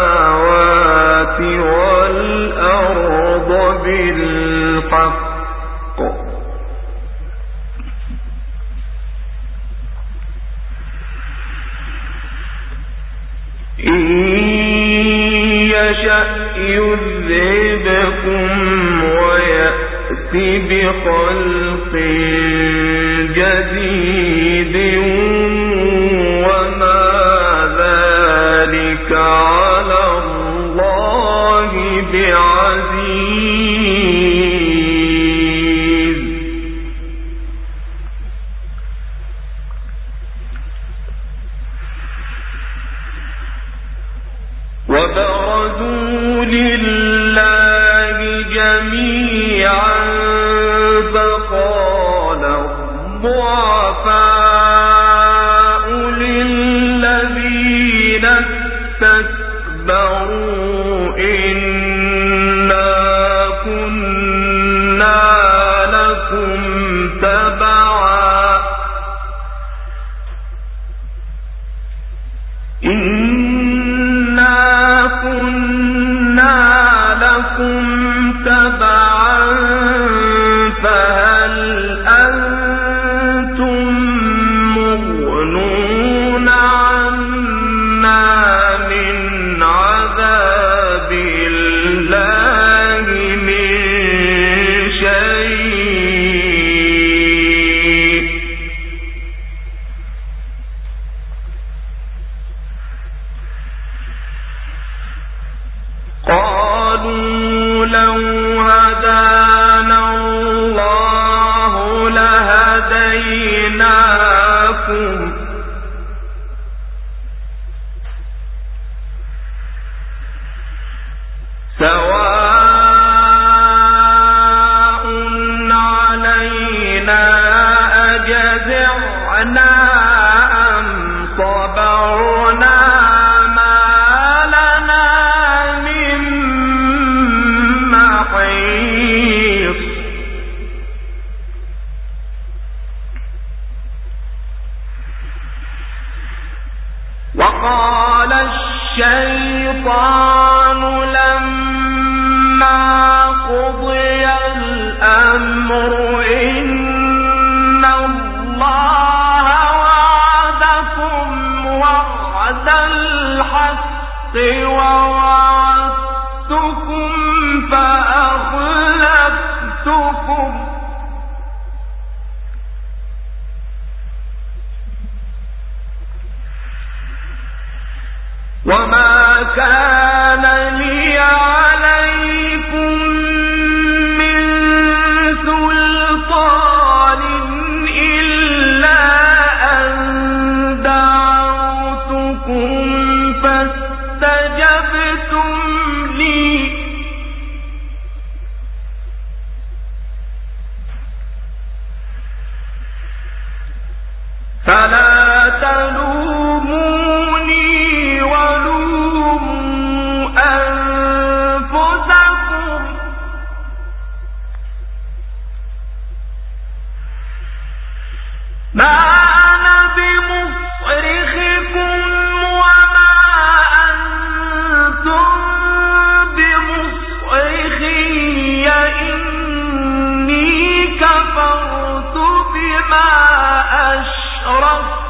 السماوات والأرض بالحق. إن يشأ يذهبكم ويأتي بخلق جديد إن وما كان ما أشرف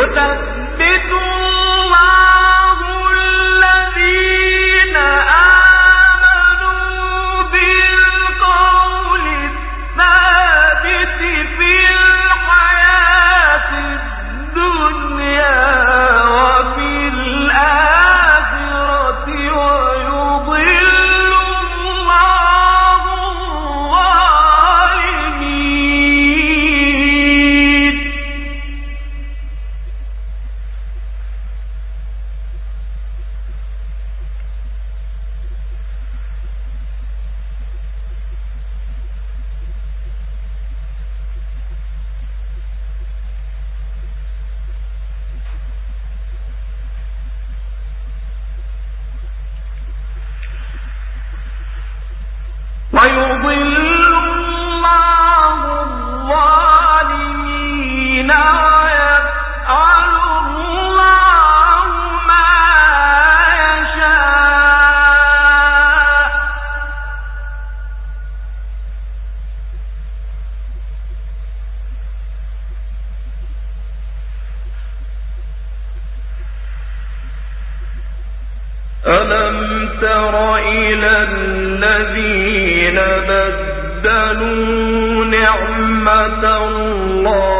Note بدلوا نعمة الله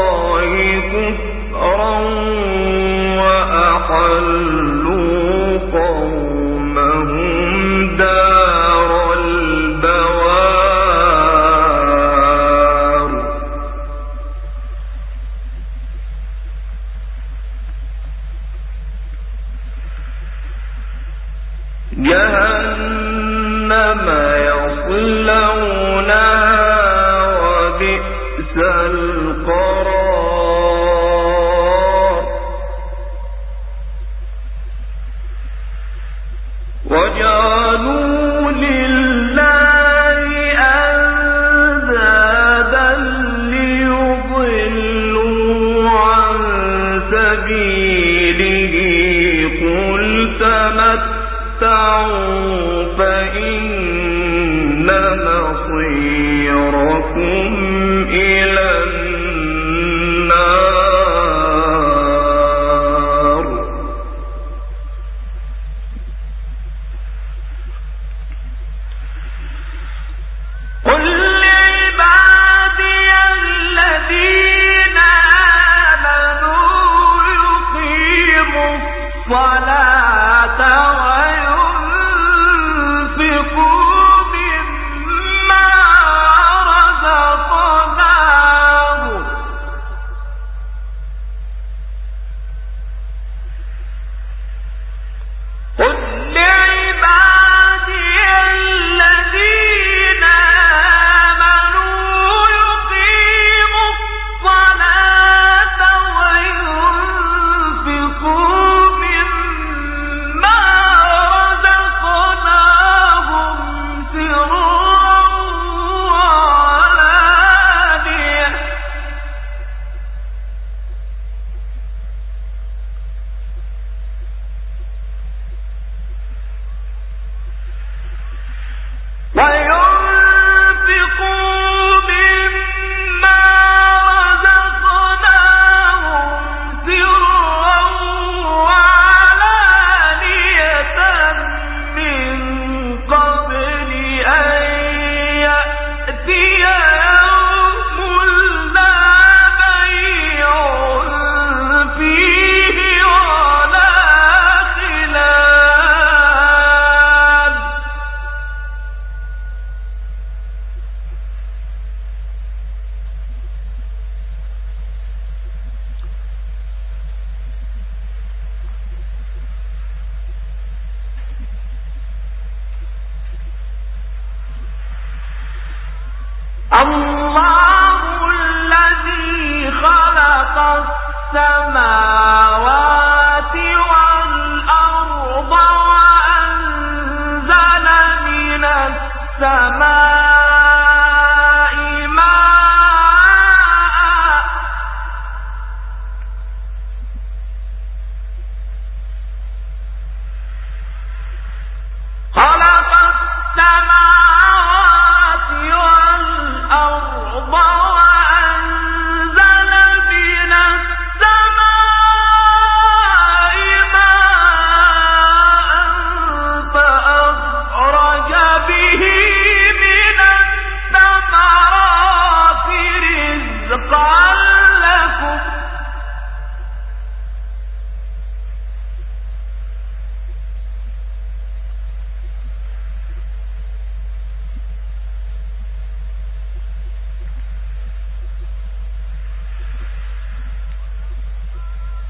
السماء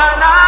ربنا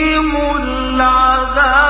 بهم العذاب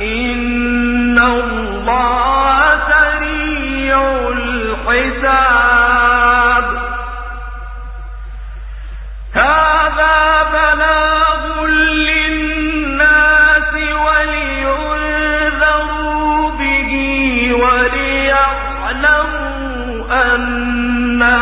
إن الله سريع الحساب. هذا بلاغ للناس